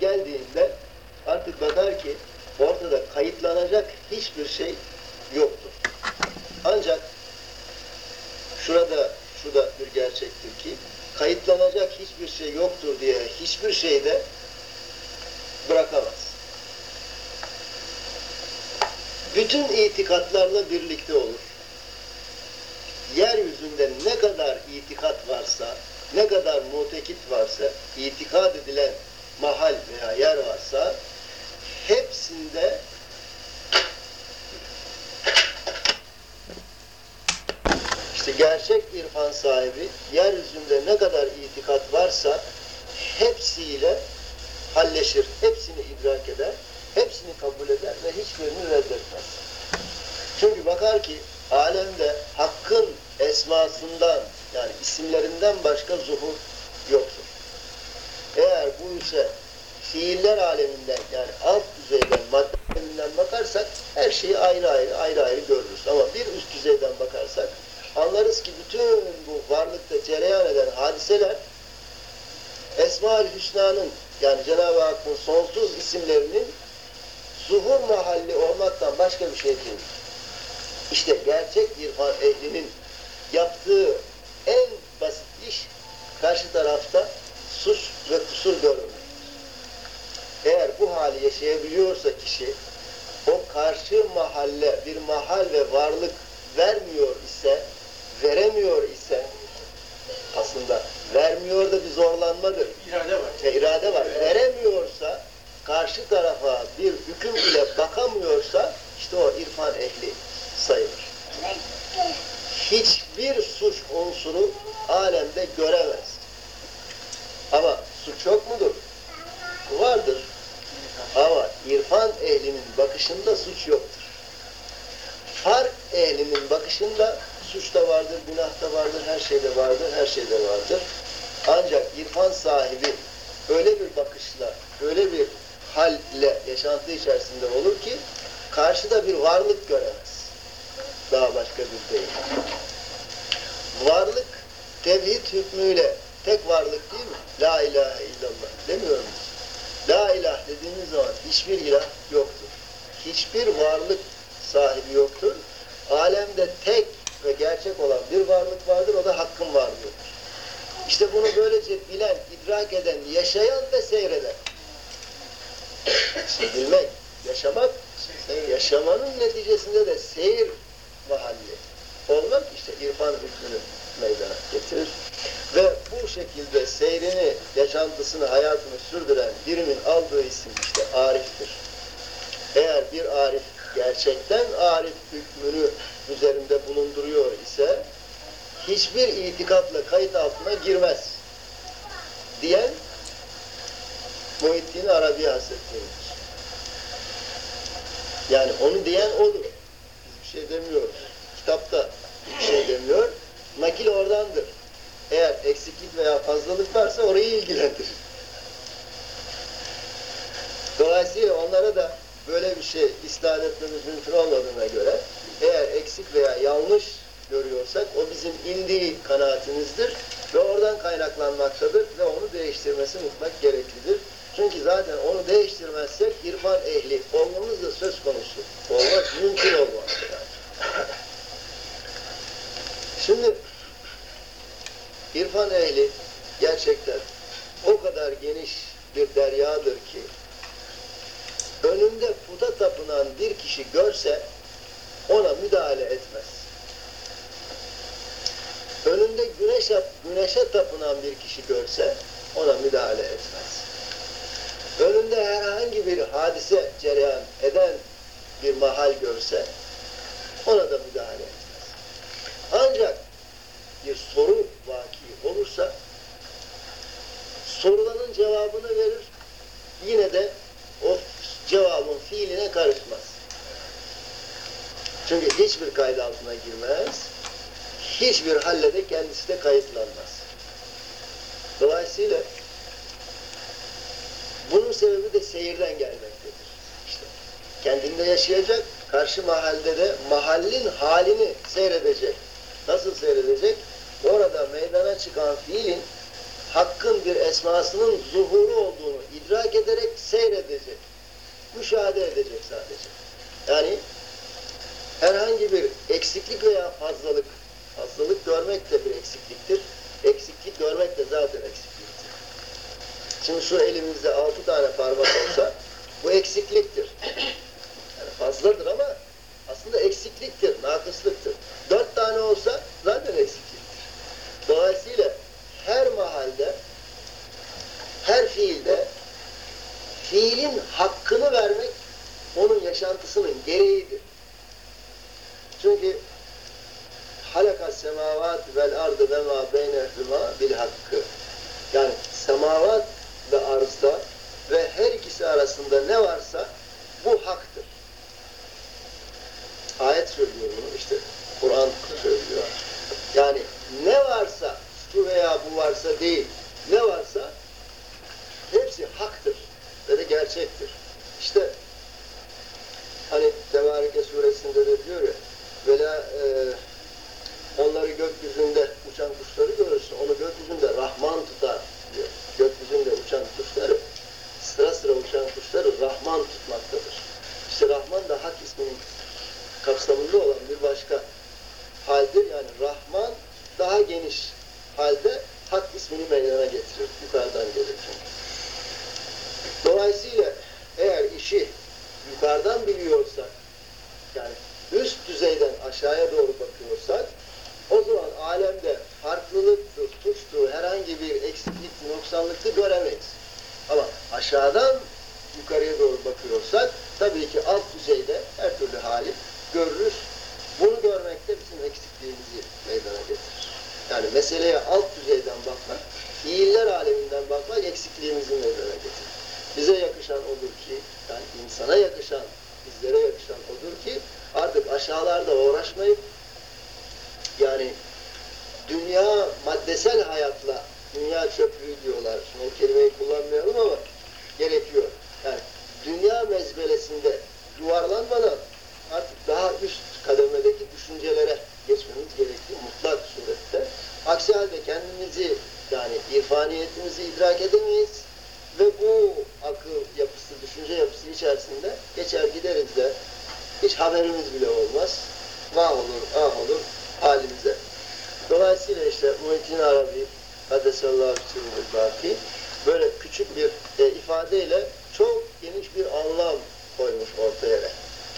geldiğinde artık bakar ki ortada kayıtlanacak hiçbir şey yoktur. Ancak şurada şurada bir gerçektir ki kayıtlanacak hiçbir şey yoktur diye hiçbir şey de bırakamaz. Bütün itikatlarla birlikte olur. Yeryüzünde ne kadar itikat varsa, ne kadar mutekit varsa, itikad edilen mahal veya yer varsa, hepsinde işte gerçek irfan sahibi yeryüzünde ne kadar itikat varsa hepsiyle halleşir, hepsini idrak eder, hepsini kabul eder ve hiçbirini reddetmez. Çünkü bakar ki alemde hakkın esmasından yani isimlerinden başka zuhur yoktur. Eğer bu ise fiiller aleminden yani alt düzeyden, madde aleminden bakarsak her şeyi ayrı ayrı ayrı ayrı görürüz. Ama bir üst düzeyden bakarsak anlarız ki bütün bu varlıkta cereyan eden hadiseler Esma-ül Hüsna'nın yani Cenab-ı Hakk'ın sonsuz isimlerinin zuhur mahalli olmaktan başka bir şey değil. İşte gerçek irfan ehlinin yaptığı en basit iş karşı tarafta suç ve kusur görmemek. Eğer bu hali yaşayabiliyorsa kişi o karşı mahalle bir mahal ve varlık vermiyor ise veremiyor ise aslında vermiyor da bir zorlanmadır. İrade var. E, irade var. Veremiyorsa karşı tarafa bir hüküm ile bakamıyorsa işte o irfan ehli sayılır. Hiçbir suç unsuru alemde göremez. Ama suç yok mudur? Vardır. Ama irfan ehlinin bakışında suç yoktur. Fark ehlinin bakışında suç da vardır, günah da vardır, her şeyde vardır, her şeyde vardır. Ancak irfan sahibi öyle bir bakışla, öyle bir halle yaşantı içerisinde olur ki karşıda bir varlık göremez. Daha başka bir değil. Varlık tevhid hükmüyle tek varlık değil mi? La ilahe illallah demiyor muyuz? La ilah dediğimiz zaman hiçbir ilah yoktur. Hiçbir varlık sahibi yoktur. Alemde tek ve gerçek olan bir varlık vardır, o da hakkın varlığıdır. İşte bunu böylece bilen, idrak eden, yaşayan ve seyreden. İşte bilmek, yaşamak, yaşamanın neticesinde de seyir mahalli olmak işte irfan hükmünü meydana getirir. Ve bu şekilde seyrini, yaşantısını, hayatını sürdüren birimin aldığı isim işte ariftir. Eğer bir arif gerçekten arif hükmünü üzerinde bulunduruyor ise hiçbir itikatla kayıt altına girmez diyen Muhittin Arabi Hazretleri'dir. Yani onu diyen odur. Biz bir şey demiyoruz. Kitapta bir şey demiyor. Nakil oradandır. Eğer eksiklik veya fazlalık varsa orayı ilgilendirir. Dolayısıyla onlara da böyle bir şey isnat etmemiz mümkün olmadığına göre eğer eksik veya yanlış görüyorsak o bizim indiği kanaatimizdir ve oradan kaynaklanmaktadır ve onu değiştirmesi mutlak gereklidir. Çünkü zaten onu değiştirmezsek irfan ehli olmamız da söz konusu. Olmak mümkün olmaz. Yani. Şimdi irfan ehli gerçekten o kadar geniş bir deryadır ki önünde puta tapınan bir kişi görse ona müdahale etmez. Önünde güneşe, güneşe tapınan bir kişi görse ona müdahale etmez. Önünde herhangi bir hadise cereyan eden bir mahal görse ona da müdahale etmez. Ancak bir soru vaki olursa sorulanın cevabını verir. Yine de o cevabın fiiline karışmaz. Çünkü hiçbir kayıt altına girmez. Hiçbir halle de kendisi de kayıtlanmaz. Dolayısıyla bunun sebebi de seyirden gelmektedir. İşte kendinde yaşayacak, karşı mahalde de mahallin halini seyredecek. Nasıl seyredecek? Orada meydana çıkan fiilin hakkın bir esmasının zuhuru olduğunu idrak ederek seyredecek. Müşahede edecek sadece. Yani herhangi bir eksiklik veya fazlalık, fazlalık görmek de bir eksikliktir. Eksiklik görmek de zaten eksikliktir. Şimdi şu elimizde altı tane parmak olsa bu eksikliktir. Yani fazladır ama aslında eksikliktir, nakıslıktır. Dört tane olsa zaten eksikliktir. Dolayısıyla her mahalde, her fiilde fiilin hakkını vermek onun yaşantısının gereğidir. Çünkü halakas semavat vel ardı ve ma beynehuma bil hakkı. Yani semavat ve arzda ve her ikisi arasında ne varsa bu haktır. Ayet söylüyor bunu işte. Kur'an söylüyor. Yani ne varsa şu veya bu varsa değil. Ne varsa hepsi haktır ve de gerçektir. İşte hani Tebareke suresinde de diyor ya böyle e, onları gökyüzünde uçan kuşları görürsün. Onu gökyüzünde Rahman tutar diyor. Gökyüzünde uçan kuşları sıra sıra uçan kuşları Rahman tutmaktadır. İşte Rahman da hak isminin kapsamında olan bir başka haldir. Yani Rahman daha geniş halde hak ismini meydana getirir. Yukarıdan gelir çünkü. Dolayısıyla eğer işi yukarıdan biliyorsak, yani üst düzeyden aşağıya doğru bakıyorsak, o zaman alemde farklılıktı, suçtu, herhangi bir eksiklikti, noksanlıktı göremeyiz. Ama aşağıdan yukarıya doğru bakıyorsak, tabii ki alt düzeyde her türlü hali görürüz. Bunu görmek de bizim eksikliğimizi meydana getirir. Yani meseleye alt düzeyden bakmak, fiiller aleminden bakmak eksikliğimizi meydana getirir. Bize yakışan odur ki, yani insana yakışan, diyorlar. Şimdi kullanmayalım ama gerekiyor. Yani dünya mezbelesinde yuvarlanmadan artık daha üst kademedeki düşüncelere geçmemiz gerekiyor mutlak surette. Aksi halde kendimizi yani irfaniyetimizi idrak edemeyiz ve bu akıl yapısı, düşünce yapısı içerisinde geçer gideriz de hiç haberimiz bile olmaz. Vah olur, ah olur halimize. Dolayısıyla işte Muhittin Arabi Kadesallahu Sürü'nün Baki böyle küçük bir e, ifadeyle çok geniş bir anlam koymuş ortaya.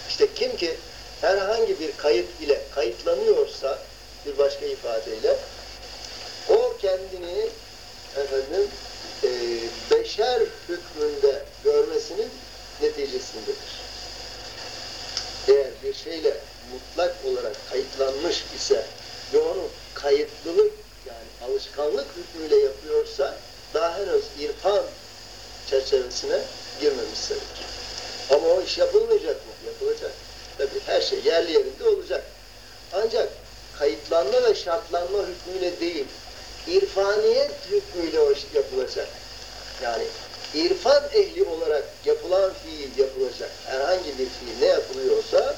İşte kim ki herhangi bir kayıt ile kayıtlanıyorsa bir başka ifadeyle o kendini efendim e, beşer hükmünde görmesinin neticesindedir. Eğer bir şeyle mutlak olarak kayıtlanmış ise ve onu kayıtlılık yani alışkanlık hükmüyle yapıyorsa daha henüz irfan çerçevesine girmemiş sayılır. Ama o iş yapılmayacak mı? Yapılacak. Tabii her şey yerli yerinde olacak. Ancak kayıtlanma ve şartlanma hükmüyle değil, irfaniyet hükmüyle yapılacak. Yani irfan ehli olarak yapılan fiil yapılacak. Herhangi bir fiil ne yapılıyorsa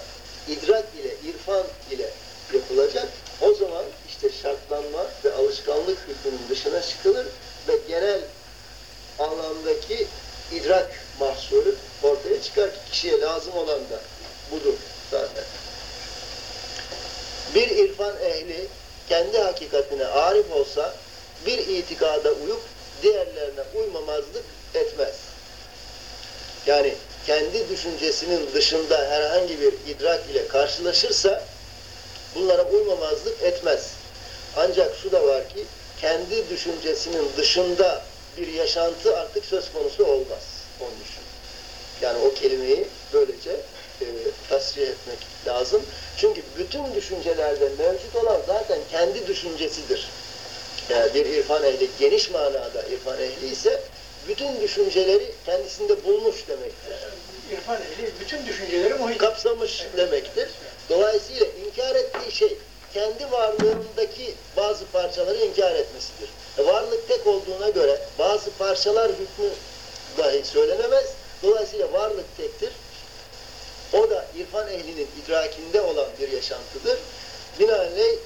idrak ile, irfan ile yapılacak. O zaman işte şartlanma ve alışkanlık hükmünün dışına çıkılır ve genel anlamdaki idrak mahsulü ortaya çıkar ki kişiye lazım olan da budur zaten. Bir irfan ehli kendi hakikatine arif olsa bir itikada uyup diğerlerine uymamazlık etmez. Yani kendi düşüncesinin dışında herhangi bir idrak ile karşılaşırsa bunlara uymamazlık etmez. Ancak şu da var ki kendi düşüncesinin dışında bir yaşantı artık söz konusu olmaz onun için. Yani o kelimeyi böylece e, tasrih etmek lazım. Çünkü bütün düşüncelerde mevcut olan zaten kendi düşüncesidir. Yani bir irfan ehli geniş manada irfan ehli ise bütün düşünceleri kendisinde bulmuş demektir. İrfan ehli bütün düşünceleri muhit. Kapsamış demektir. Dolayısıyla inkar ettiği şey kendi varlığındaki bazı parçaları inkar etmesidir. E, varlık tek olduğuna göre bazı parçalar hükmü dahi söylenemez. Dolayısıyla varlık tektir. İrfan ehlinin idrakinde olan bir yaşantıdır. Binaenaleyh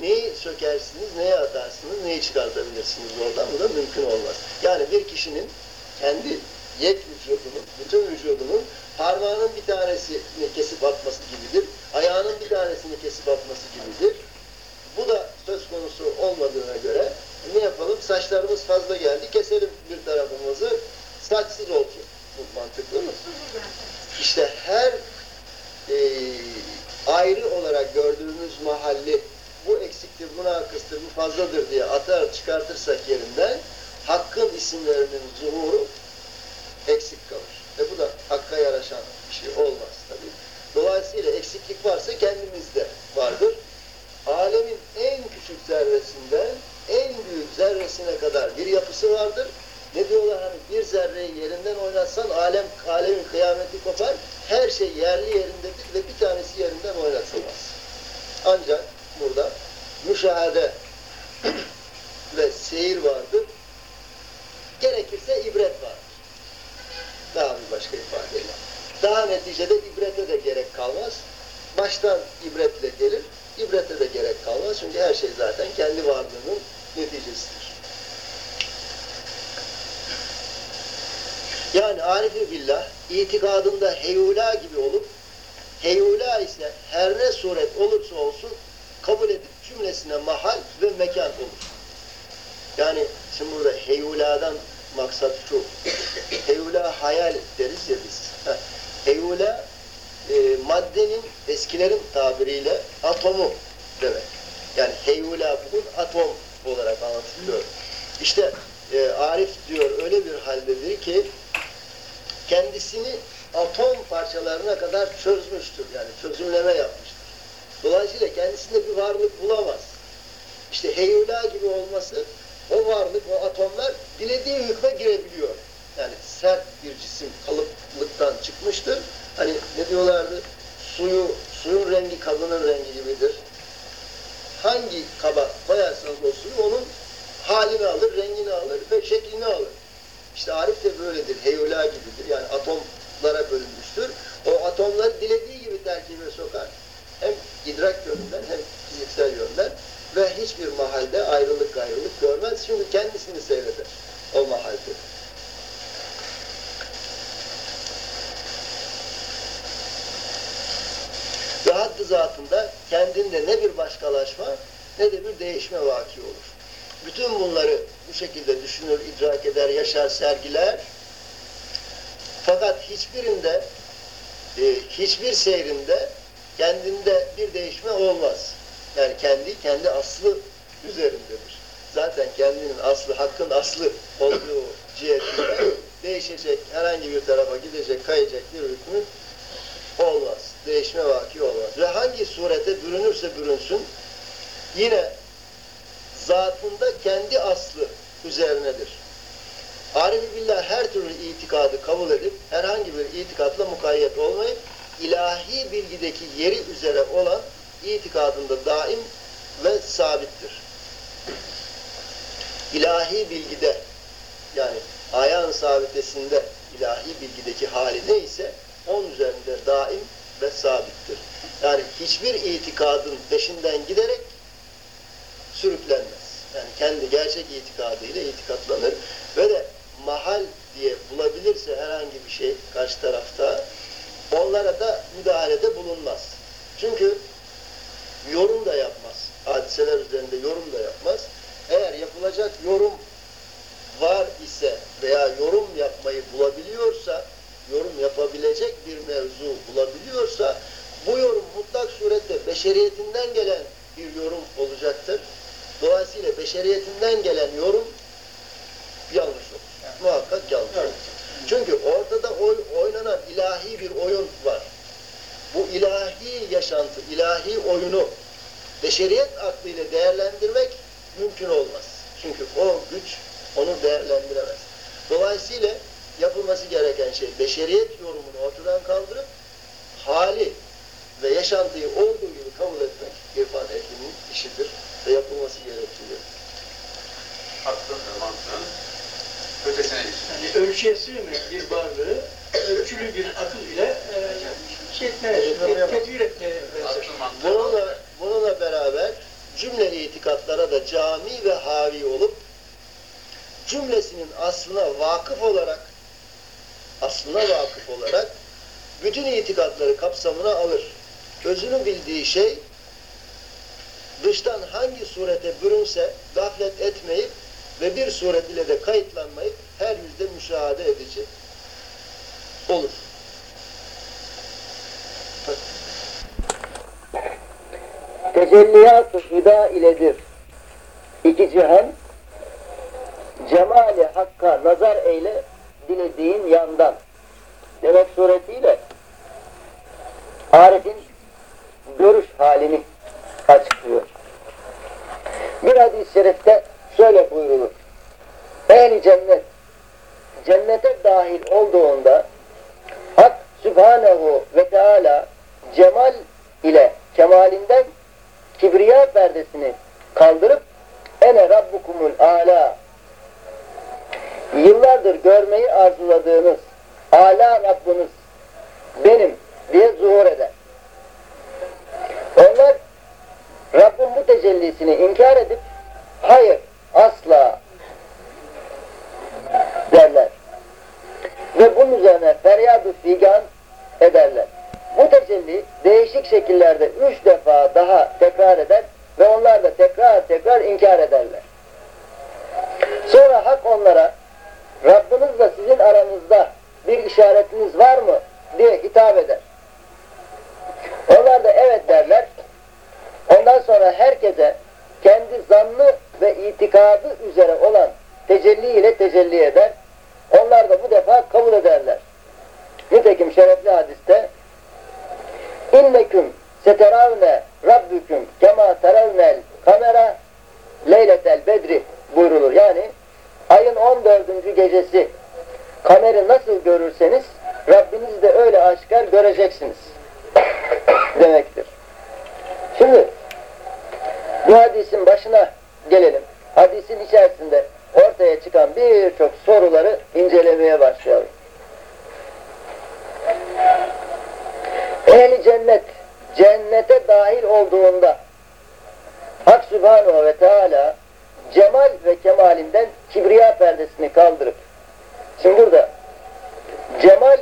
neyi sökersiniz, neye atarsınız, neyi çıkartabilirsiniz oradan? Bu da mümkün olmaz. Yani bir kişinin kendi yek vücudunun, bütün vücudunun parmağının bir tanesini kesip atması gibidir. Ayağının bir tanesini kesip atması gibidir. Bu da söz konusu olmadığına göre ne yapalım? Saçlarımız fazla geldi, keselim bir tarafımızı, saçsız olsun. Bu mantıklı mı? İşte her e, ayrı olarak gördüğümüz mahalli bu eksiktir, bu nakıstır, bu fazladır diye atar çıkartırsak yerinden hakkın isimlerinin zuhuru eksik kalır. Ve bu da hakka yaraşan bir şey olmaz tabii. Dolayısıyla eksiklik varsa kendimizde vardır. Alemin en küçük zerresinden en büyük zerresine kadar bir yapısı vardır. Ne diyorlar hani bir zerreyi yerinden oynatsan alem alemin kıyameti kopar. Her şey yerli yerindedir ve bir tanesi yerinden oynatılmaz. Ancak burada müşahede ve seyir vardır. Gerekirse ibret vardır. Daha bir başka ifadeyle. Daha neticede ibrete de gerek kalmaz. Baştan ibretle gelir, ibrete de gerek kalmaz. Çünkü her şey zaten kendi varlığının neticesidir. Yani arif billah itikadında heyula gibi olup heyula ise her ne suret olursa olsun kabul edip cümlesine mahal ve mekan olur. Yani şimdi burada heyuladan maksat şu. Heyula hayal deriz ya biz. Heyula e, maddenin eskilerin tabiriyle atomu demek. Yani heyula bugün atom olarak anlatılıyor. İşte e, Arif diyor öyle bir haldedir ki kendisini atom parçalarına kadar çözmüştür. Yani çözümleme yapmıştır. Dolayısıyla kendisinde bir varlık bulamaz. İşte heyula gibi olması o varlık, o atomlar dilediği hükme girebiliyor. Yani sert bir cisim kalıplıktan çıkmıştır. Hani ne diyorlardı? Suyu, suyun rengi kabının rengi gibidir. Hangi kaba koyarsanız o suyu onun halini alır, rengini alır ve şeklini alır. İşte Arif de böyledir, heyula gibidir. Yani atomlara bölünmüştür. O atomları dilediği gibi terkibe sokar. Hem idrak yönünden hem fiziksel yönden ve hiçbir mahalde ayrılık gayrılık görmez. Çünkü kendisini seyreder o mahalde. Ve hakkı zatında kendinde ne bir başkalaşma ne de bir değişme vaki olur. Bütün bunları bu şekilde düşünür, idrak eder, yaşar, sergiler. Fakat hiçbirinde, e, hiçbir seyrinde kendinde bir değişme olmaz. Yani kendi, kendi aslı üzerindedir. Zaten kendinin aslı, hakkın aslı olduğu cihetinde değişecek, herhangi bir tarafa gidecek, kayacak bir hükmü olmaz. Değişme vaki olmaz. Ve hangi surete bürünürse bürünsün, yine zatında kendi aslı üzerinedir. Arif-i billah her türlü itikadı kabul edip herhangi bir itikatla mukayyet olmayıp ilahi bilgideki yeri üzere olan itikadında daim ve sabittir. İlahi bilgide yani ayağın sabitesinde ilahi bilgideki hali neyse onun üzerinde daim ve sabittir. Yani hiçbir itikadın peşinden giderek sürüklenmez. Yani kendi gerçek itikadıyla itikatlanır ve de mahal diye bulabilirse herhangi bir şey karşı tarafta onlara da müdahalede bulunmaz. Çünkü yorum da yapmaz. Hadiseler üzerinde yorum da yapmaz. Eğer yapılacak yorum var ise veya yorum yapmayı bulabiliyorsa, yorum yapabilecek bir mevzu bulabiliyorsa, bu yorum mutlak surette beşeriyetinden gelen bir yorum olacaktır. Dolayısıyla beşeriyetinden gelen yorum yanlış olur. Muhakkak yanlış olur. Çünkü ortada oy, oynanan ilahi bir oyun var. Bu ilahi yaşantı, ilahi oyunu beşeriyet aklıyla değerlendirmek mümkün olmaz. Çünkü o güç onu değerlendiremez. Dolayısıyla yapılması gereken şey beşeriyet yorumunu ortadan kaldırıp hali ve yaşantıyı olduğu gibi kabul etmek irfan ehlinin işidir ve yapılması gerektiğidir. Aklın ve mantığın ötesine geçiyor. Yani ölçüye sığmayan bir varlığı ölçülü bir akıl ile e, şey etmeye, te- tedbir etmeye. Bununla, bununla beraber cümle itikatlara da cami ve havi olup cümlesinin aslına vakıf olarak aslına vakıf olarak bütün itikatları kapsamına alır. Özünü bildiği şey dıştan hangi surete bürünse gaflet etmeyip ve bir suret ile de kayıtlanmayıp her yüzde müşahede edici olur. Tecelliyat-ı hüda iledir. İki cihan, cemali hakka nazar eyle dilediğin yandan. Demek suretiyle Arif'in görüş halini açıklıyor. Bir hadis-i şerifte şöyle buyrulur. Ehli cennet cennete dahil olduğunda Hak Sübhanehu ve Teala cemal ile kemalinden kibriya perdesini kaldırıp ene rabbukumul ala yıllardır görmeyi arzuladığınız ala Rabbiniz benim diye zuhur eder. Onlar Rabbin bu tecellisini inkar edip hayır asla derler. Ve bunun üzerine feryat-ı figan ederler. Bu tecelli değişik şekillerde üç defa daha tekrar eder ve onlar da tekrar tekrar inkar ederler. Sonra hak onlara Rabbinizle sizin aranızda bir işaretiniz var mı diye hitap eder. Onlar da evet derler. Ondan sonra herkese kendi zannı ve itikadı üzere olan tecelli ile tecelli eder. Onlar da bu defa kabul ederler. Nitekim şerefli hadiste İnneküm seteravne rabbüküm kema teravnel kamera leyletel bedri buyrulur. Yani ayın 14. gecesi kameri nasıl görürseniz Rabbinizi de öyle aşikar göreceksiniz demektir. Şimdi bu hadisin başına gelelim. Hadisin içerisinde ortaya çıkan birçok soruları incelemeye başlayalım. Ehli cennet cennete dahil olduğunda Hak Sübhanahu ve Teala cemal ve kemalinden kibriya perdesini kaldırıp şimdi burada cemal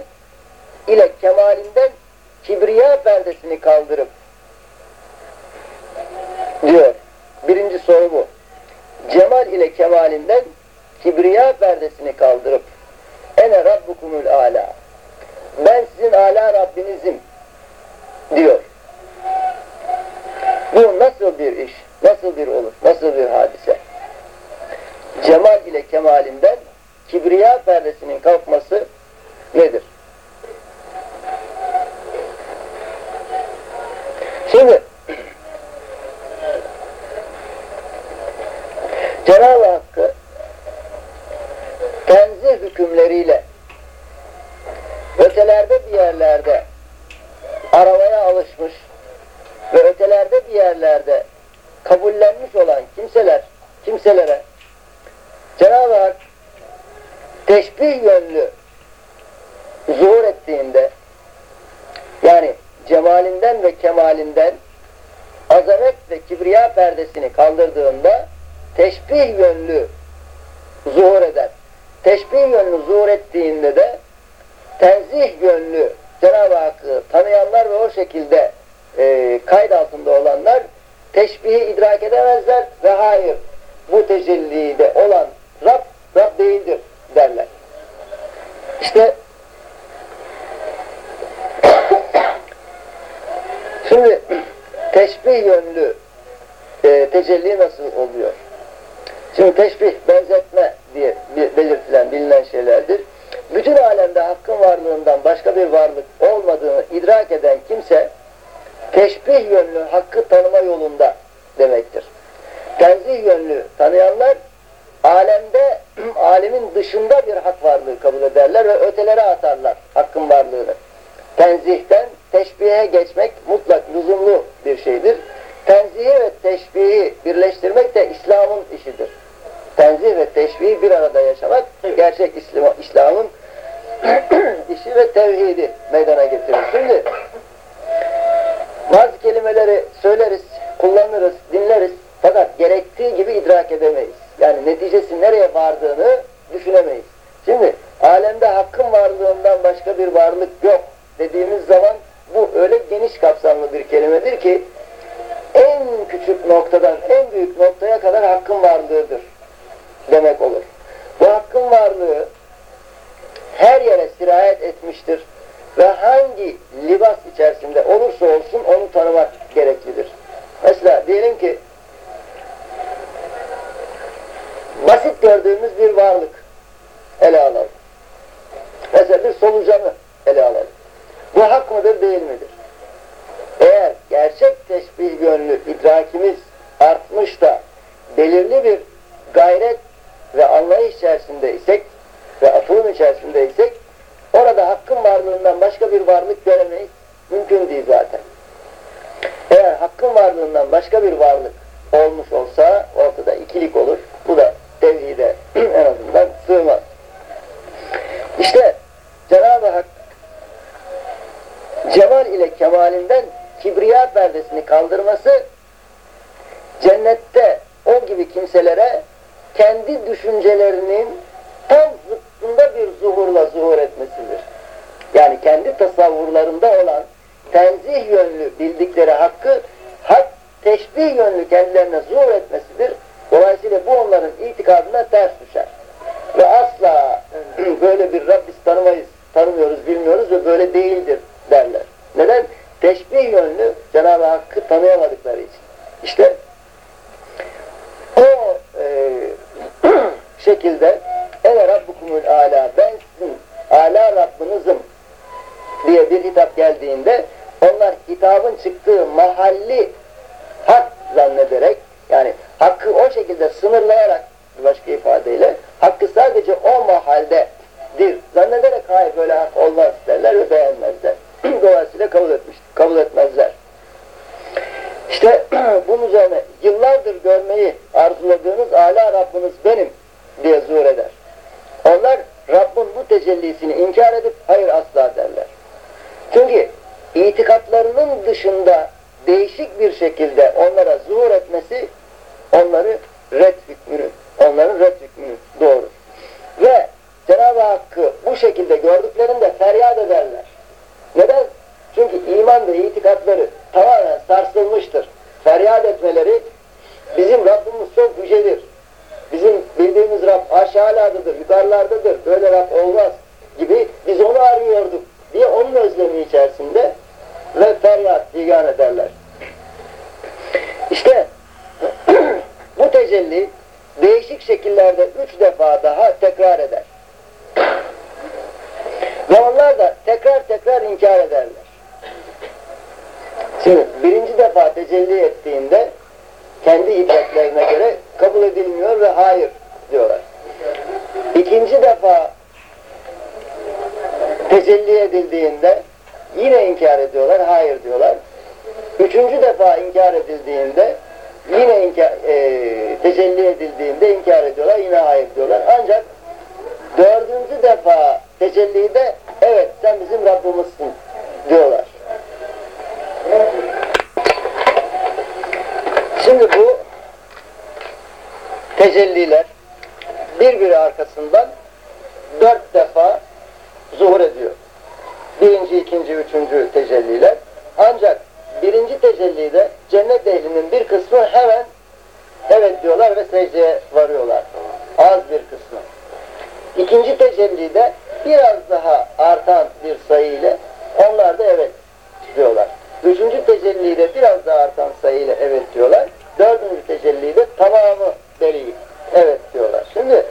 ile kemalinden kibriya perdesini kaldırıp diyor. Birinci soru bu. Cemal ile kemalinden kibriya perdesini kaldırıp ene rabbukumul ala ben sizin ala Rabbinizim diyor. Bu nasıl bir iş? Nasıl bir olur? Nasıl bir hadise? Cemal ile kemalinden kibriya perdesinin kalkması nedir? Şimdi Cenab-ı Hakk'ı tenzih hükümleriyle ötelerde bir yerlerde aramaya alışmış ve ötelerde bir yerlerde kabullenmiş olan kimseler, kimselere Cenab-ı Hak teşbih yönlü zuhur ettiğinde yani cemalinden ve kemalinden azamet ve kibriya perdesini kaldırdığında teşbih yönlü zuhur eder. Teşbih yönlü zuhur ettiğinde de tenzih yönlü Cenab-ı Hakk'ı tanıyanlar ve o şekilde e, kayıt altında olanlar teşbihi idrak edemezler ve hayır bu tecellide olan Rab, Rab değildir derler. İşte şimdi teşbih yönlü e, tecelli nasıl oluyor? Şimdi teşbih, benzetme diye belirtilen, bilinen şeylerdir. Bütün alemde hakkın varlığından başka bir varlık olmadığını idrak eden kimse teşbih yönlü hakkı tanıma yolunda demektir. Tenzih yönlü tanıyanlar alemde, alemin dışında bir hak varlığı kabul ederler ve ötelere atarlar hakkın varlığını. Tenzihten teşbihe geçmek mutlak lüzumlu bir şeydir. Tenzihi ve teşbihi birleştirmek de İslam'ın işidir. Tenzih ve teşbihi bir arada yaşamak gerçek İslam'ın işi ve tevhidi meydana getirir. Şimdi bazı kelimeleri söyleriz, kullanırız, dinleriz. Fakat gerektiği gibi idrak edemeyiz. Yani neticesi nereye vardığını düşünemeyiz. Şimdi alemde hakkın varlığından başka bir varlık yok dediğimiz zaman bu öyle geniş kapsamlı bir kelimedir ki en küçük noktadan en büyük noktaya kadar hakkın varlığıdır demek olur. Bu hakkın varlığı her yere sirayet etmiştir ve hangi libas içerisinde olursa olsun onu tanımak gereklidir. Mesela diyelim ki basit gördüğümüz bir varlık ele alalım. Mesela bir solucanı ele alalım. Bu hak mıdır değil midir? Eğer gerçek teşbih yönlü idrakimiz artmış da belirli bir gayret ve anlayış içerisinde isek ve atılım içerisinde isek orada hakkın varlığından başka bir varlık göremeyiz. Mümkün değil zaten. Eğer hakkın varlığından başka bir varlık olmuş olsa ortada ikilik olur. Bu da tevhide en azından sığmaz. İşte Cenab-ı Hak cemal ile kemalinden kibriya perdesini kaldırması cennette o gibi kimselere kendi düşüncelerinin tam zıttında bir zuhurla zuhur etmesidir. Yani kendi tasavvurlarında olan tenzih yönlü bildikleri hakkı hak teşbih yönlü kendilerine zuhur etmesidir. Dolayısıyla bu onların itikadına ters düşer. Ve asla böyle bir Rab biz tanımayız, tanımıyoruz, bilmiyoruz ve böyle değildir derler. Neden? Teşbih yönlü Cenab-ı Hakk'ı tanıyamadıkları için. İşte o e, şekilde Ene Rabbukumul Ala ben sizin Ala Rabbinizim diye bir hitap geldiğinde onlar hitabın çıktığı mahalli hak zannederek yani hakkı o şekilde sınırlayarak başka ifadeyle hakkı sadece o mahaldedir zannederek hayır böyle hak olmaz derler ve beğenmezler. Dolayısıyla kabul etmiş, kabul etmezler. İşte bunun üzerine yıllardır görmeyi arzuladığınız ala Rabbiniz benim diye zuhur eder. Onlar Rabbin bu tecellisini inkar edip hayır asla derler. Çünkü itikatlarının dışında değişik bir şekilde onlara zuhur etmesi onları red hükmünü, onların red hükmünü doğurur. Ve Cenab-ı Hakk'ı bu şekilde gördüklerinde feryat ederler. Neden? Çünkü iman ve itikatları tamamen sarsılmıştır. Feryat etmeleri bizim Rabbimiz çok yücedir. Bizim bildiğimiz Rab aşağılardadır, yukarılardadır, böyle Rab olmaz gibi biz onu arıyorduk diye onun özlemi içerisinde ve feryat figan ederler. İşte bu tecelli değişik şekillerde üç defa daha tekrar eder. Ve onlar da tekrar tekrar inkar ederler. Şimdi birinci defa tecelli ettiğinde kendi idraklerine göre kabul edilmiyor ve hayır diyorlar. İkinci defa tecelli edildiğinde yine inkar ediyorlar, hayır diyorlar. Üçüncü defa inkar edildiğinde yine inkar, e, tecelli edildiğinde inkar ediyorlar, yine hayır diyorlar. Ancak dördüncü defa tecellide evet sen bizim Rabbimizsin diyorlar. Şimdi bu tecelliler birbiri arkasından dört defa zuhur ediyor. Birinci, ikinci, üçüncü tecelliler. Ancak birinci tecellide cennet ehlinin bir kısmı hemen evet diyorlar ve secdeye varıyorlar. Az bir kısmı. İkinci tecellide biraz daha artan bir sayı ile onlar da evet diyorlar. Üçüncü tecellide biraz daha artan sayı ile evet diyorlar. Dördüncü tecellide tamamı deli evet diyorlar. Şimdi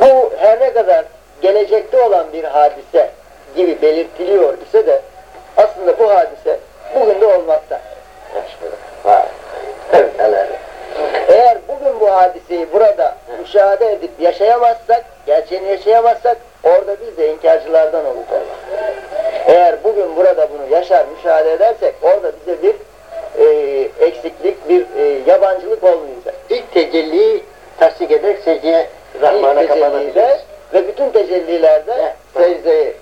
bu her ne kadar gelecekte olan bir hadise gibi belirtiliyor ise de aslında bu hadise bugün de olmakta. Var. Evet, Eğer bugün bu hadiseyi burada müşahede edip yaşayamazsak, gerçeğini yaşayamazsak orada biz de inkarcılardan olacağız. Eğer bugün burada bunu yaşar, müşahede edersek orada bize bir e, eksiklik, bir e, yabancılık olmayacak. İlk tecelli tasdik ederek secdeye İlk Rahman'a tecellide kapanabiliriz. ve bütün tecellilerde Evet. secdeyi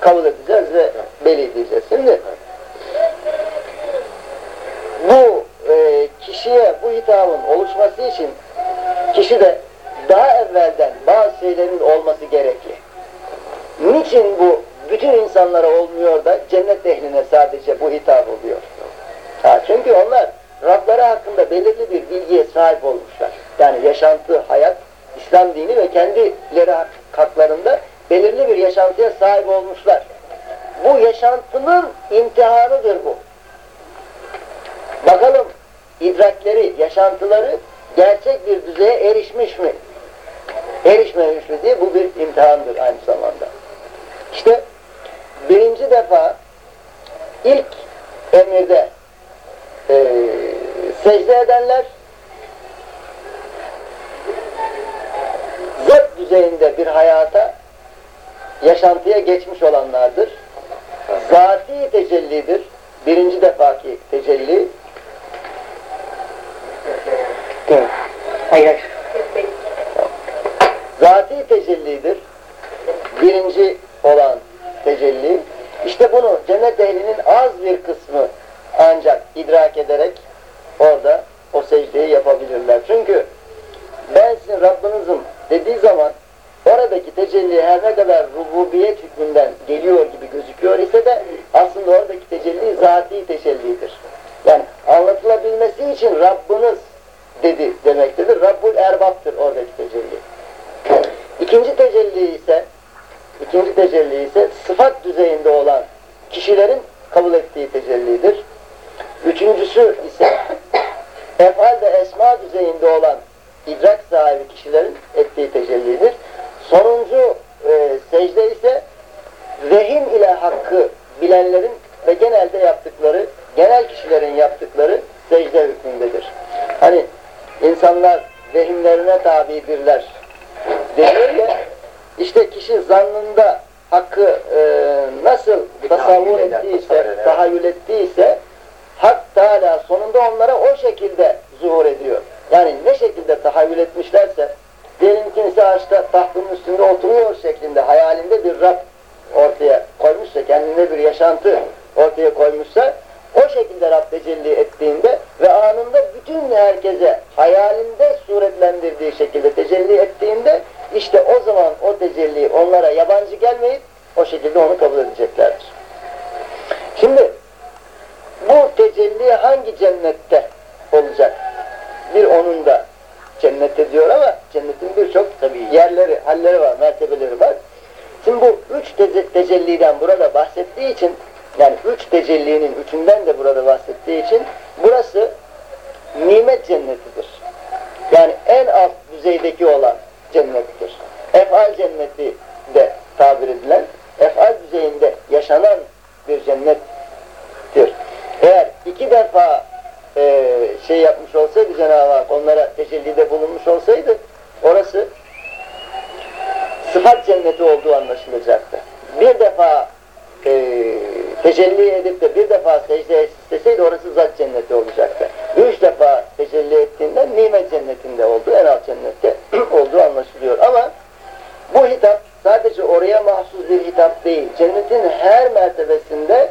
kabul edeceğiz ve beli diyeceğiz. Şimdi bu e, kişiye bu hitabın oluşması için kişi de daha evvelden bazı şeylerin olması gerekli. Niçin bu bütün insanlara olmuyor da cennet ehline sadece bu hitap oluyor? Ha, çünkü onlar Rabları hakkında belirli bir bilgiye sahip olmuşlar. Yani yaşantı, hayat, İslam dini ve kendileri haklarında belirli bir yaşantıya sahip olmuşlar. Bu yaşantının imtihanıdır bu. Bakalım yaşantıları gerçek bir düzeye erişmiş mi? Erişmemiş mi diye bu bir imtihandır aynı zamanda. İşte birinci defa ilk emirde e, secde edenler zat düzeyinde bir hayata yaşantıya geçmiş olanlardır. Zati tecellidir. Birinci defaki tecelli. Hayır. Zati tecellidir. Birinci olan tecelli. İşte bunu cennet ehlinin az bir kısmı ancak idrak ederek orada o secdeyi yapabilirler. Çünkü ben sizin Rabbinizim dediği zaman oradaki tecelli her ne kadar rububiyet hükmünden geliyor gibi gözüküyor ise de aslında oradaki tecelli zati tecellidir. Yani anlatılabilmesi için Rabbiniz dedi demektedir. Rabbul erbaptır oradaki tecelli. İkinci tecelli ise ikinci tecelli ise sıfat düzeyinde olan kişilerin kabul ettiği tecellidir. Üçüncüsü ise efal ve esma düzeyinde olan idrak sahibi kişilerin ettiği tecellidir. Sonuncu e, secde ise vehim ile hakkı bilenlerin ve genelde yaptıkları, genel kişilerin yaptıkları secde hükmündedir. Hani insanlar vehimlerine tabidirler deniyor ya, işte kişi zannında hakkı e, nasıl tasavvur ettiyse, tahayyül ettiyse Hak Teala sonunda onlara o şekilde zuhur ediyor. Yani ne şekilde tahayyül etmişlerse diyelim kimse ağaçta tahtının üstünde oturuyor şeklinde hayalinde bir Rab ortaya koymuşsa, kendine bir yaşantı ortaya koymuşsa o şekilde Rab tecelli ettiğinde ve anında bütün herkese hayalinde suretlendirdiği şekilde tecelli ettiğinde işte o zaman o tecelli onlara yabancı gelmeyip o şekilde onu kabul edeceklerdir. Şimdi bu tecelli hangi cennette olacak? Bir onun da cennette diyor ama cennetin birçok yerleri, halleri var, mertebeleri var. Şimdi bu üç te tecelliden burada bahsettiği için yani üç tecellinin üçünden de burada bahsettiği için burası nimet cennetidir. Yani en alt düzeydeki olan cennettir. Efal cenneti de tabir edilen, efal düzeyinde yaşanan bir cennettir. Eğer iki defa e, şey yapmış olsaydı Cenab-ı Hak onlara tecellide bulunmuş olsaydı orası sıfat cenneti olduğu anlaşılacaktı. Bir defa e, tecelli edip de bir defa secde isteseydi orası zat cenneti olacaktı. Üç defa tecelli ettiğinden nimet cennetinde olduğu, en alt cennette olduğu anlaşılıyor. Ama bu hitap sadece oraya mahsus bir hitap değil. Cennetin her mertebesinde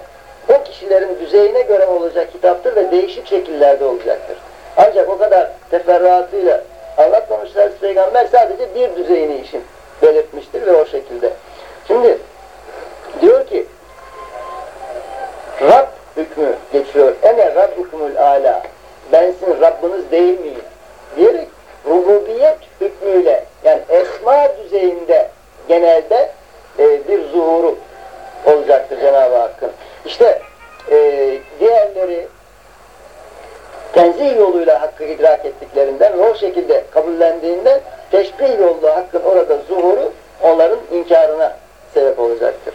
o kişilerin düzeyine göre olacak hitaptır ve değişik şekillerde olacaktır. Ancak o kadar teferruatıyla anlatmamışlar Peygamber sadece bir düzeyini işin belirtmiştir ve o şekilde. Şimdi diyor ki Rab hükmü geçiyor. Ene Rabbukumul ala. Ben sizin Rabbiniz değil miyim? Diyerek rububiyet hükmüyle yani esma düzeyinde genelde e, bir zuhuru olacaktır Cenab-ı Hakk'ın. İşte e, diğerleri tenzih yoluyla hakkı idrak ettiklerinden ve o şekilde kabullendiğinden teşbih yollu hakkın orada zuhuru onların inkarına sebep olacaktır.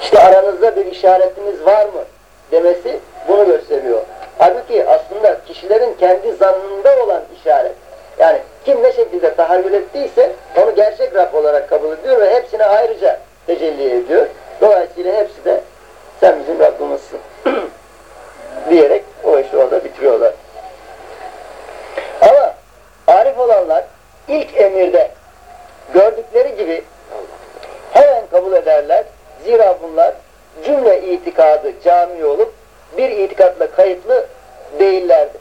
İşte aranızda bir işaretiniz var mı demesi bunu gösteriyor. Halbuki aslında kişilerin kendi zannında olan işaret. Yani kim ne şekilde tahayyül ettiyse onu gerçek Rab olarak kabul ediyor ve hepsine ayrıca tecelli ediyor. Dolayısıyla hepsi de sen bizim Rabbimizsin diyerek o işi orada bitiriyorlar. Ama arif olanlar ilk emirde gördükleri gibi hemen kabul ederler. Zira bunlar cümle itikad itikadı cami olup bir itikatla kayıtlı değillerdir.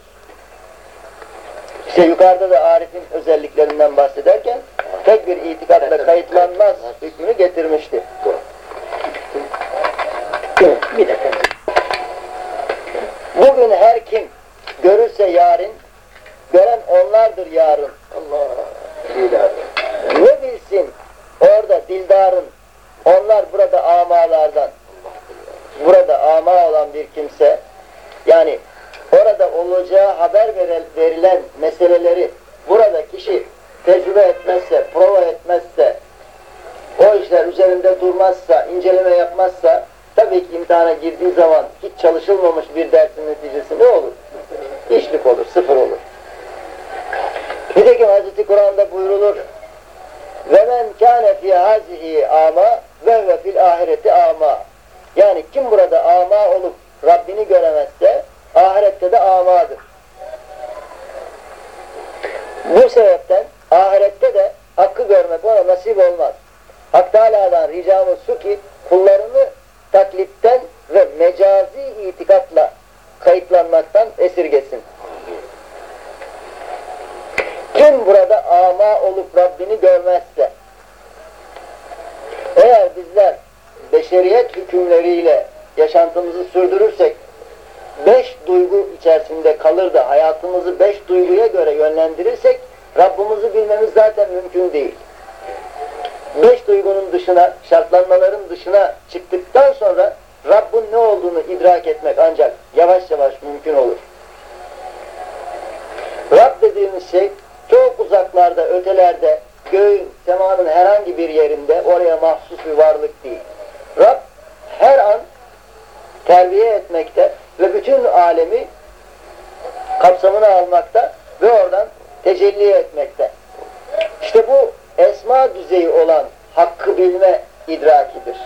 İşte yukarıda da Arif'in özelliklerinden bahsederken tek bir itikatla kayıtlanmaz hükmünü getirmişti. Bir dakika. Bugün her kim görürse yarın, gören onlardır yarın. Allah Ne bilsin orada dildarın, onlar burada amalardan. Burada ama olan bir kimse, yani orada olacağı haber verilen, meseleleri burada kişi tecrübe etmezse, prova etmezse, o işler üzerinde durmazsa, inceleme yapmazsa, tabii ki imtihana girdiği zaman hiç çalışılmamış bir dersin neticesi ne olur? Hiçlik olur, sıfır olur. Nitekim Hz. Kur'an'da buyrulur, ve men kâne fî hâzihi âmâ ve ve fil ahireti âmâ. Yani kim burada ama olup Rabbini göremezse ahirette de amadır. Bu sebepten ahirette de hakkı görmek ona nasip olmaz. Hak Teala'dan ricamız şu ki kullarını taklitten ve mecazi itikatla kayıtlanmaktan esirgesin. Kim burada ama olup Rabbini görmezse eğer bizler beşeriyet hükümleriyle yaşantımızı sürdürürsek beş duygu içerisinde kalır da hayatımızı beş duyguya göre yönlendirirsek Rabbimizi bilmemiz zaten mümkün değil. Beş duygunun dışına, şartlanmaların dışına çıktıktan sonra Rabbin ne olduğunu idrak etmek ancak yavaş yavaş mümkün olur. Rab dediğimiz şey çok uzaklarda, ötelerde, göğün, semanın herhangi bir yerinde oraya mahsus bir varlık değil. Rab her an terbiye etmekte ve bütün alemi kapsamına almakta ve oradan tecelli etmekte. İşte bu esma düzeyi olan hakkı bilme idrakidir.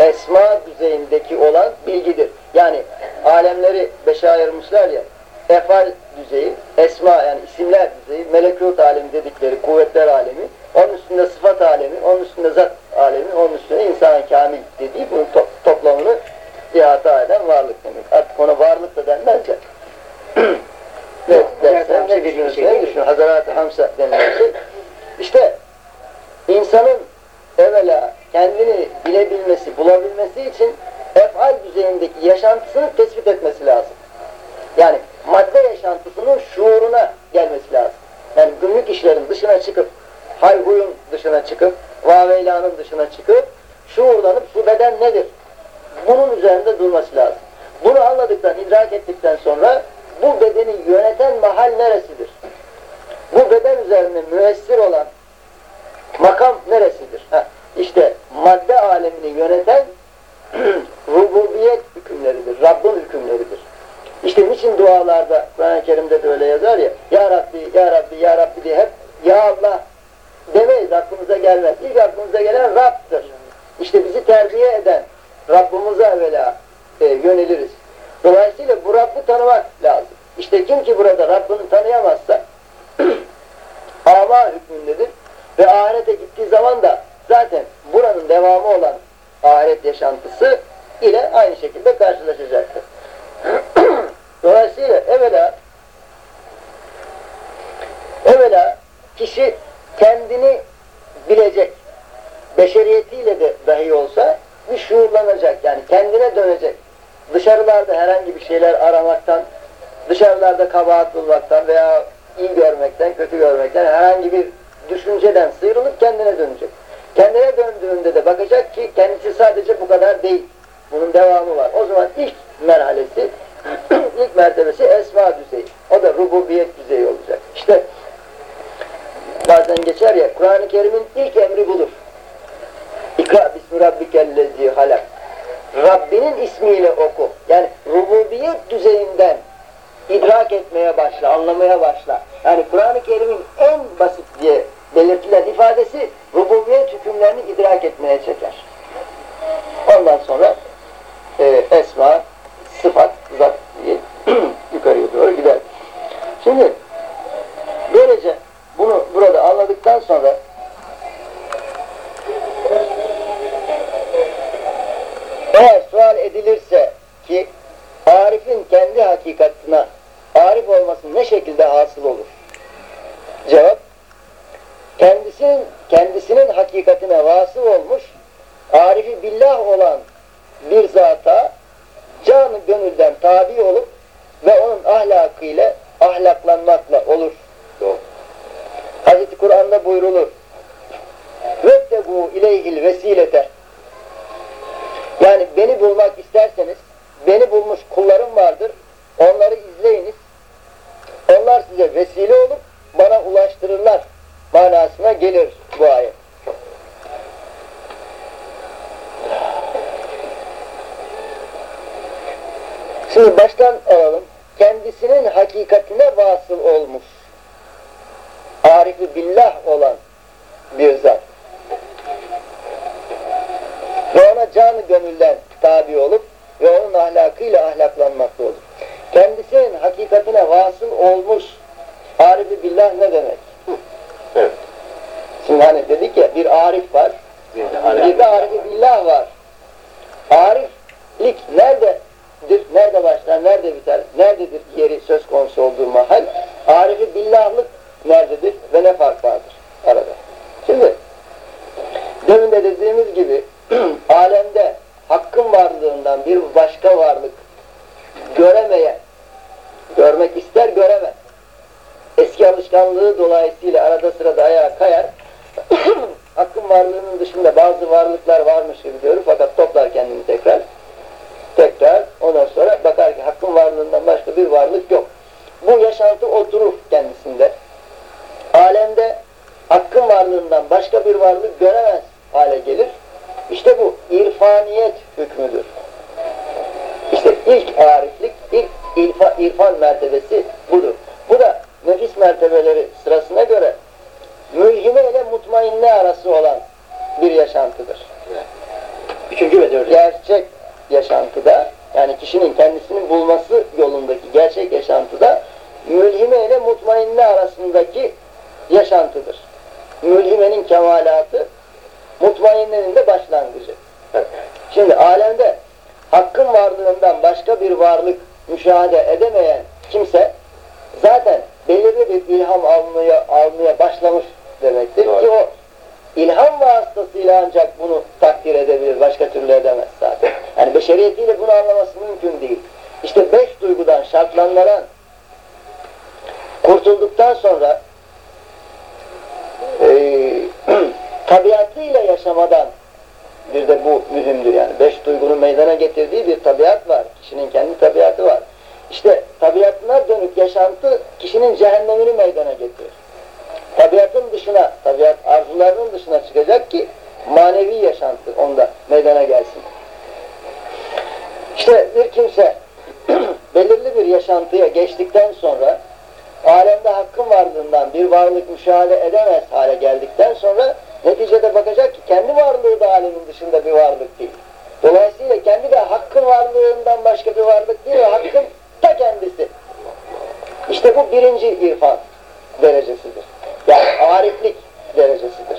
Esma düzeyindeki olan bilgidir. Yani alemleri beşe ayırmışlar ya, efal düzeyi, esma yani isimler düzeyi, melekut alemi dedikleri kuvvetler alemi, onun üstünde sıfat alemi, onun üstünde zat alemi, onun üstünde insan kamil dediği bunun to toplamını ihata eden varlık demek. Artık ona varlık da denmez ya. evet, dersen ne dediğini şey düşün. Hazarat-ı Hamsa denilen şey. İşte insanın evvela kendini bilebilmesi, bulabilmesi için efal düzeyindeki yaşantısını tespit etmesi lazım. Yani madde yaşantısının şuuruna gelmesi lazım. Yani günlük işlerin dışına çıkıp, hal huyun dışına çıkıp, vaveylanın dışına çıkıp, şuurlanıp bu beden nedir? Bunun üzerinde durması lazım. Bunu anladıktan, idrak ettikten sonra bu bedeni yöneten mahal neresidir? Bu beden üzerine müessir olan makam neresidir? Heh, işte madde alemini yöneten rububiyet hükümleridir, Rabbin hükümleridir. İşte niçin dualarda, Kur'an-ı Kerim'de de öyle yazar ya, Ya Rabbi, Ya Rabbi, Ya Rabbi diye hep Ya Allah demeyiz, aklımıza gelmez. İlk aklımıza gelen Rab'dır. İşte bizi terbiye eden Rabbimize evvela e, yöneliriz. Dolayısıyla bu Rabb'i tanımak lazım. İşte kim ki burada Rabbini tanıyamazsa ama hükmündedir ve ahirete gittiği zaman da zaten buranın devamı olan ahiret yaşantısı ile aynı şekilde karşılaşacaktır. Dolayısıyla evvela evvela kişi kendini bilecek. Beşeriyetiyle de dahi olsa bir şuurlanacak. Yani kendine dönecek. Dışarılarda herhangi bir şeyler aramaktan, dışarılarda kabahat bulmaktan veya iyi görmekten, kötü görmekten herhangi bir düşünceden sıyrılıp kendine dönecek. Kendine döndüğünde de bakacak ki kendisi sadece bu kadar değil. Bunun devamı var. O zaman ilk merhalesi, ilk mertebesi esma düzeyi. O da rububiyet düzeyi olacak. İşte bazen geçer ya, Kur'an-ı Kerim'in ilk emri budur. İkra bismi rabbikellezi halak. Rabbinin ismiyle oku. Yani rububiyet düzeyinden idrak etmeye başla, anlamaya başla. Yani Kur'an-ı Kerim'in en basit diye belirtilen ifadesi rububiyet hükümlerini idrak etmeye çeker. Ondan sonra e, esma, sıfat, zat diye yukarıya doğru gider. Şimdi böylece bunu burada anladıktan sonra Eğer sual edilirse ki Arif'in kendi hakikatine Arif olması ne şekilde hasıl olur? Cevap kendisinin kendisinin hakikatine vasıl olmuş Arifi billah olan bir zata canı gönülden tabi olup ve onun ahlakıyla ahlaklanmakla olur. Hazreti Kur'an'da buyrulur. Vettebu ileyhil vesilete yani beni bulmak isterseniz beni bulmuş kullarım vardır. Onları izleyiniz. Onlar size vesile olup bana ulaştırırlar manasına gelir bu ayet. Şimdi baştan alalım. Kendisinin hakikatine vasıl olmuş. Arifi billah olan bir zat. Ve ona canı gönülden tabi olup ve onun ahlakıyla ahlaklanmakta olur. Kendisinin hakikatine vasıl olmuş Arifi billah ne demek? Evet. Şimdi hani dedik ya bir arif var, bir de arifi billah var. Ariflik nerededir, nerede başlar, nerede biter, nerededir yeri söz konusu olduğu mahal? Arifi billahlık nerededir ve ne fark vardır arada? Şimdi demin de dediğimiz gibi alemde hakkın varlığından bir başka varlık göremeyen, görmek ister göremez. Eski alışkanlığı dolayısıyla arada sırada ayağa kayar. hakkın varlığının dışında bazı varlıklar varmış gibi diyor fakat toplar kendini tekrar. Tekrar ondan sonra bakar ki hakkın varlığından başka bir varlık yok. Bu yaşantı oturur kendisinde. Alemde hakkın varlığından başka bir varlık göremez hale gelir. İşte bu irfaniyet hükmüdür. İşte ilk ariflik, ilk irfa, irfan mertebesi budur. Bu da nefis mertebeleri sırasına göre mülhime ile mutmainne arası olan bir yaşantıdır. Üçüncü ve dördüncü. Gerçek yaşantıda yani kişinin kendisini bulması yolundaki gerçek yaşantıda mülhime ile mutmainne arasındaki yaşantıdır. Mülhimenin kemalatı mutmainnenin de başlangıcı. Şimdi alemde hakkın varlığından başka bir varlık müşahede edemeyen kimse zaten belirli bir ilham almaya, almaya başlamış demektir ki o ilham vasıtasıyla ancak bunu takdir edebilir, başka türlü edemez zaten. Yani beşeriyetiyle bunu anlaması mümkün değil. İşte beş duygudan şartlandıran kurtulduktan sonra eee tabiatıyla yaşamadan bir de bu mühimdir yani. Beş duygunun meydana getirdiği bir tabiat var. Kişinin kendi tabiatı var. İşte tabiatına dönük yaşantı kişinin cehennemini meydana getirir. Tabiatın dışına, tabiat arzularının dışına çıkacak ki manevi yaşantı onda meydana gelsin. İşte bir kimse belirli bir yaşantıya geçtikten sonra alemde hakkın varlığından bir varlık müşahede edemez hale geldikten sonra neticede bakacak ki kendi varlığı da alemin dışında bir varlık değil. Dolayısıyla kendi de hakkın varlığından başka bir varlık değil, hakkın ta kendisi. İşte bu birinci irfan derecesidir. Yani ariflik derecesidir.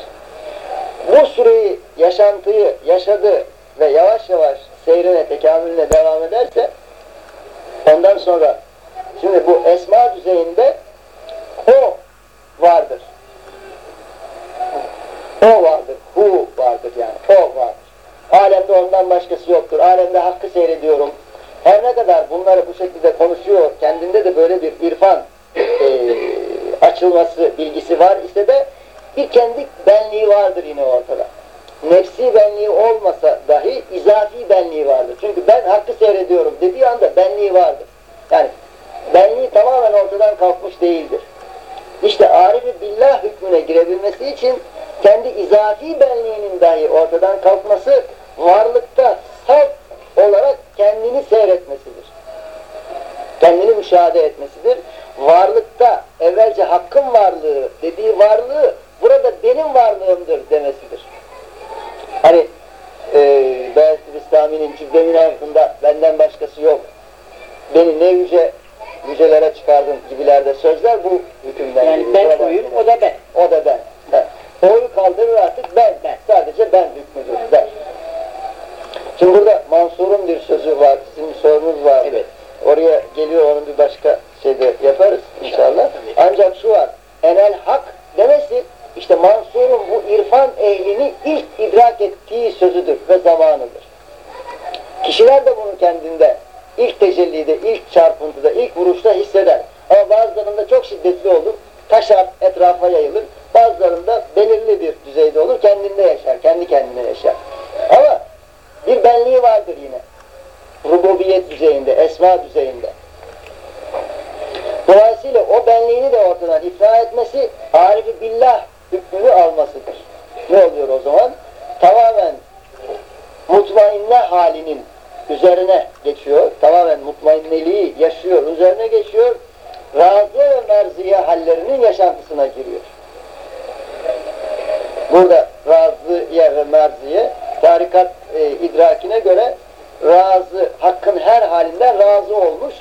Bu süreyi, yaşantıyı yaşadı ve yavaş yavaş seyrine, tekamülüne devam ederse ondan sonra şimdi bu esma düzeyinde o vardır. O vardır. Hu vardır yani. O vardır. Alemde ondan başkası yoktur. Alemde hakkı seyrediyorum. Her ne kadar bunları bu şekilde konuşuyor, kendinde de böyle bir irfan e, açılması, bilgisi var ise de bir kendi benliği vardır yine ortada. Nefsi benliği olmasa dahi izafi benliği vardır. Çünkü ben hakkı seyrediyorum dediği anda benliği vardır. Yani benliği tamamen ortadan kalkmış değildir. İşte arif billah hükmüne girebilmesi için kendi izafi benliğinin dahi ortadan kalkması varlıkta salt olarak kendini seyretmesidir. Kendini müşahede etmesidir. Varlıkta evvelce hakkın varlığı dediği varlığı burada benim varlığımdır demesidir. Hani e, Beyazıt İslami'nin cübbemin altında benden başkası yok. Beni ne yüce yücelere çıkardın gibilerde sözler bu hükümden. Yani ben oyum, o da ben. O da ben. ben. Oyu kaldırır artık ben. ben. Sadece ben hükmüdür. Ben. Şimdi burada Mansur'un bir sözü var, sizin bir sorunuz var. Evet. Oraya geliyor onun bir başka şeyde yaparız inşallah. Ancak şu var, enel hak demesi işte Mansur'un bu irfan ehlini ilk idrak ettiği sözüdür ve zamanıdır. Kişiler de bunu kendinde ilk tecellide, ilk çarpıntıda, ilk vuruşta hisseder. Ama bazılarında çok şiddetli olur, taşar, etrafa yayılır. Bazılarında belirli bir düzeyde olur, kendinde yaşar, kendi kendine yaşar. Ama bir benliği vardır yine. Rububiyet düzeyinde, esma düzeyinde. Dolayısıyla o benliğini de ortadan iflah etmesi, arifi billah hükmünü almasıdır. Ne oluyor o zaman? Tamamen mutmainne halinin üzerine geçiyor. Tamamen mutmainneliği yaşıyor, üzerine geçiyor. Razıye ve merziye hallerinin yaşantısına giriyor. Burada razıye ve merziye tarikat e, idrakine göre razı, hakkın her halinden razı olmuş.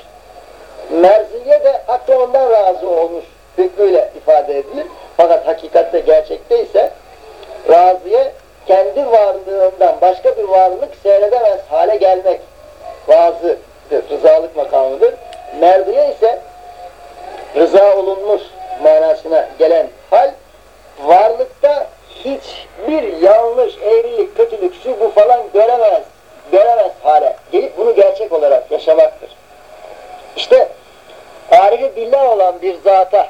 Merziye de hakkı ondan razı olmuş hükmüyle ifade edilir. Fakat hakikatte gerçekte ise razıye kendi varlığından başka bir varlık seyredemez hale gelmek razıdır, rızalık makamıdır. Merdiye ise rıza olunmuş manasına gelen hal varlıkta hiçbir yanlış, eğrilik, kötülük, şu bu falan göremez, göremez hale gelip bunu gerçek olarak yaşamaktır. İşte arifi billah olan bir zata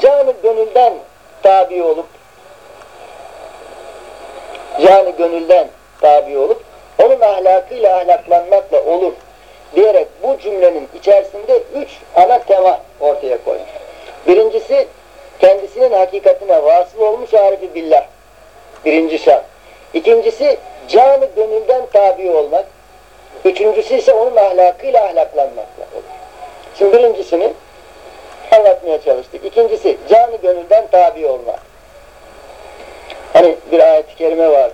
canı gönülden tabi olup canı gönülden tabi olup onun ahlakıyla ahlaklanmakla olur diyerek bu cümlenin içerisinde üç ana tema ortaya koymuş. Birincisi kendisinin hakikatine vasıl olmuş arifi billah. Birinci şart. İkincisi canı gönülden tabi olmak. Üçüncüsü ise onun ahlakıyla ahlaklanmakla olur. Şimdi birincisini anlatmaya çalıştık. İkincisi canı gönülden tabi olmak. Hani bir ayet-i kerime var.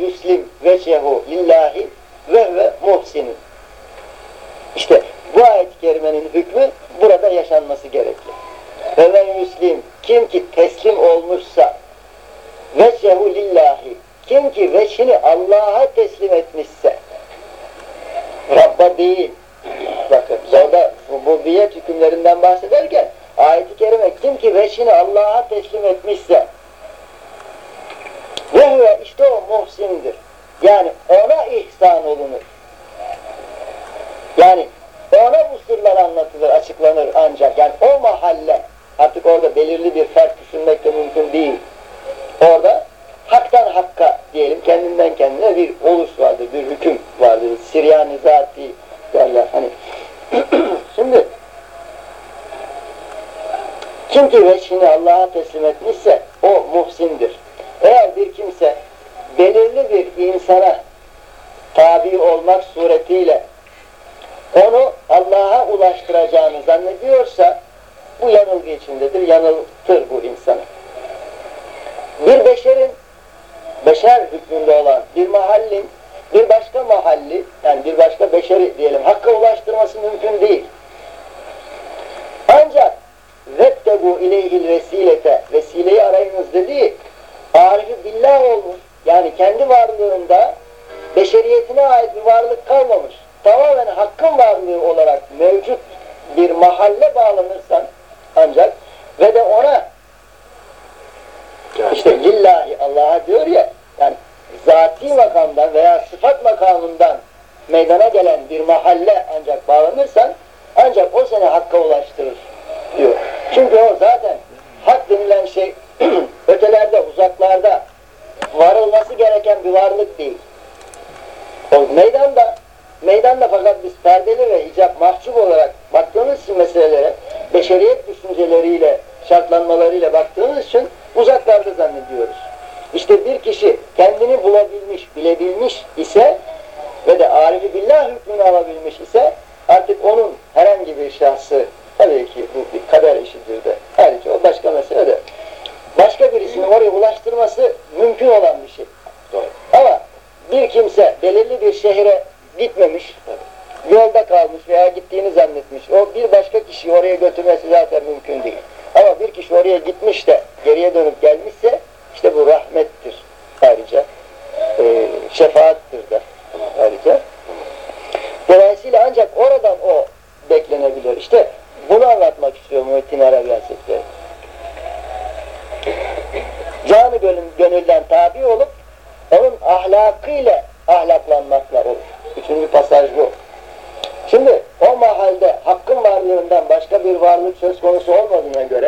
Yuslim vecehu lillahi ve ve muhsinun. İşte bu ayet-i kerimenin hükmü burada yaşanması gerekli. Men yuslim kim ki teslim olmuşsa vecehu lillahi kim ki veçini Allah'a teslim etmişse Rabba değil bakın orada rububiyet hükümlerinden bahsederken ayet-i kerime kim ki veçini Allah'a teslim etmişse işte o muhsindir. Yani ona ihsan olunur. Yani ona bu sırlar anlatılır, açıklanır ancak. Yani o mahalle, artık orada belirli bir fark düşünmek de mümkün değil. Orada haktan hakka diyelim, kendinden kendine bir oluş vardır, bir hüküm vardır. Siryani zati derler. Hani şimdi kim ki veçhini Allah'a teslim etmişse o muhsindir. Eğer bir kimse belirli bir insana tabi olmak suretiyle onu Allah'a ulaştıracağını zannediyorsa bu yanılgı içindedir, yanıltır bu insanı. Bir beşerin, beşer hükmünde olan bir mahallin bir başka mahalli, yani bir başka beşeri diyelim, hakka ulaştırması mümkün değil. Ancak vettebu ileyhil vesilete, vesileyi arayınız dediği arifi billah olmuş. Yani kendi varlığında beşeriyetine ait bir varlık kalmamış. Tamamen hakkın varlığı olarak mevcut bir mahalle bağlanırsan ancak ve de ona işte lillahi Allah'a diyor ya yani zati makamdan veya sıfat makamından meydana gelen bir mahalle ancak bağlanırsan ancak o seni hakka ulaştırır diyor. Çünkü o zaten hak denilen şey ötelerde, uzaklarda varılması gereken bir varlık değil. O meydanda, meydanda fakat biz perdeli ve icap mahcup olarak baktığımız için meselelere, beşeriyet düşünceleriyle, şartlanmalarıyla baktığımız için uzaklarda zannediyoruz. İşte bir kişi kendini bulabilmiş, bilebilmiş ise ve de arifi billah hükmünü alabilmiş ise artık onun herhangi bir şahsı tabii ki bu bir kader işidir de ayrıca o başka mesele de başka birisini oraya ulaştırması mümkün olan bir şey. Ama bir kimse belirli bir şehre gitmemiş, yolda kalmış veya gittiğini zannetmiş. O bir başka kişiyi oraya götürmesi zaten mümkün değil. Ama bir kişi oraya gitmiş de geriye dönüp gelmişse işte bu rahmettir ayrıca. E, şefaattir de ayrıca. Dolayısıyla ancak oradan o beklenebilir. İşte bunu anlatmak istiyor Muhittin Arabi Hazretleri. Canı gönül, gönülden tabi olup onun ahlakıyla ahlaklanmakla olur. Üçüncü pasaj bu. Şimdi o mahalde hakkın varlığından başka bir varlık söz konusu olmadığına göre